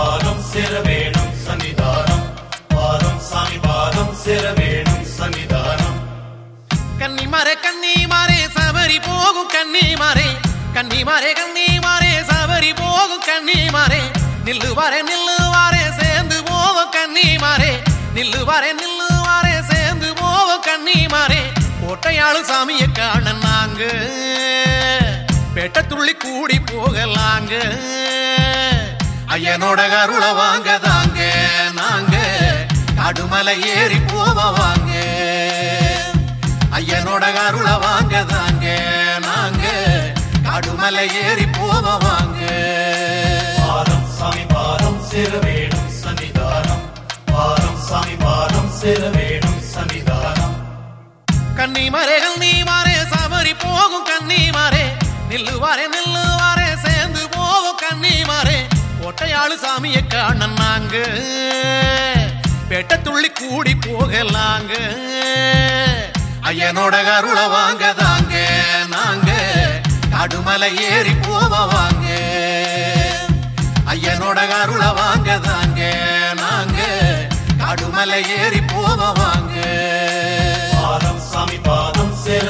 பாதம் சேர வேணும் சன்னிதானம். பாதம் சாமி பாதம் சேர வேணும் சன்னிதானம். கன்னிமாரே கன்னிமாரே சபரி போகும் கன்னிமாரே. கன்னிமாரே கன்னிமாரே சபரி போகும் கன்னிமாரே. நில்லுவாரே நில்லுவாரே சேர்ந்து போவோம் கன்னிமாரே. நில்லுவாரே நில்லுவாரே சேர்ந்து போவோம் கன்னிமாரே. கோட்டையாளு சாமியை காண நாங்க. பெட்ட துள்ளி கூடி போகலாங்க. ஐயனோட கருள வாங்க தாங்க நாங்க காடுமலை ஏறி போவ வாங்க. ஐயனோட கருள வாங்க தாங்க நாங்க காடுமலை ஏறி போவ வாங்க. பாதம் சாமி பாதம் சேர வேணும் சன்னிதானம். பாதம் சாமி பாதம் சேர வேணும் சன்னிதானம். கன்னிமாரே கன்னிமாரே சபரி கோட்டையாளு சாமியை காண நாங்க. துள்ளி கூடி போகலாங்க. ஐயனோட கருள வாங்க தாங்க நாங்க. கடுமலை ஏறி போவ வாங்க. ஐயனோட கருள வாங்க தாங்க நாங்க. கடுமலை ஏறி போவ வாங்க. பாதம் சாமி பாதம் சேர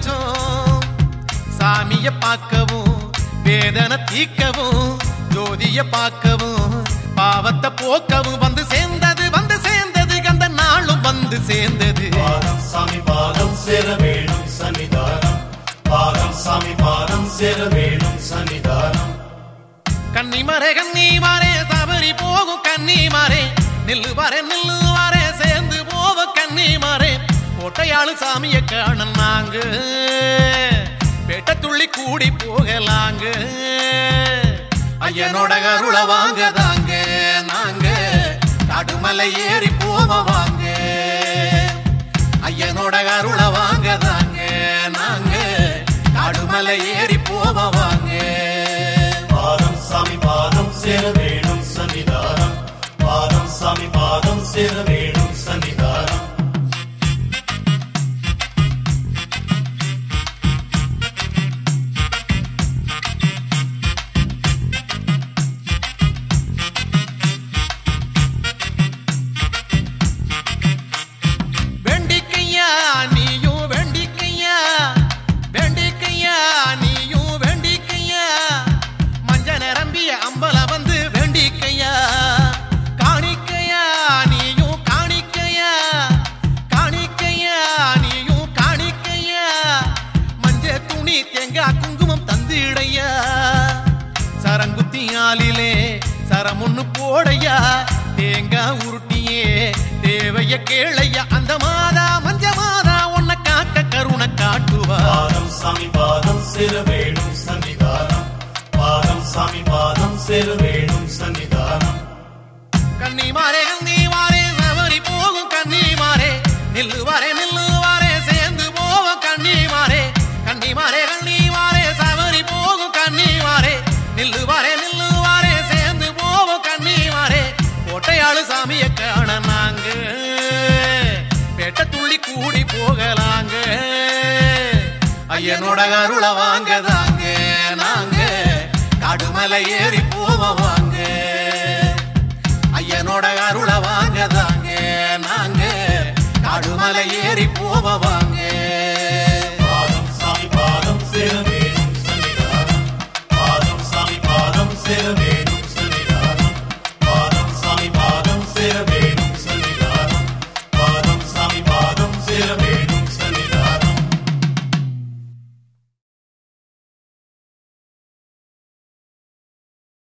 வச்சோம் சாமிய பார்க்கவும் வேதனை தீக்கவும் ஜோதிய பார்க்கவும் பாவத்தை போக்கவும். வந்து சேர்ந்தது வந்து சேர்ந்தது அந்த நாளும் வந்து சேர்ந்தது. சாமி பாதம் சேர வேணும் சன்னிதானம். பாதம் சாமி பாதம் சேர வேணும் சன்னிதானம். கன்னிமாரே கன்னிமாரே சபரி போகும் கன்னிமாரே. நில்லுவாரே நில்லுவாரே சேர்ந்து போவ கன்னிமாரே. கோட்டையாளு சாமிய காண நாங்க. பெட்ட துள்ளி கூடி போகலாங்க. ஐயனோட அருள வாங்க தாங்க நாங்க. காடுமலை ஏறி போவ வாங்க. ஐயனோட அருள வாங்க தாங்க நாங்க. காடுமலை ஏறி போவ வாங்க. பாதம் சாமி பாதம் சேர வேணும் சன்னிதானம். பாதம் சாமி பாதம் சேர வேணும் சன்னிதானம். சரங்குத்தியாலிலே சரமுன்னு போடையா தேங்காய் உருட்டியே தேவைய கேளையா அந்த மாதா மஞ்ச மாதா உன்னை காக்க கருணை ஓடி போகலாங்க. ஐயனோட அருள வாங்க தாங்க நாங்க காடுமலை ஏறி போவ வாங்க. ஐயனோட அருள வாங்க தாங்க நாங்க காடுமலை ஏறி போவ வாங்க.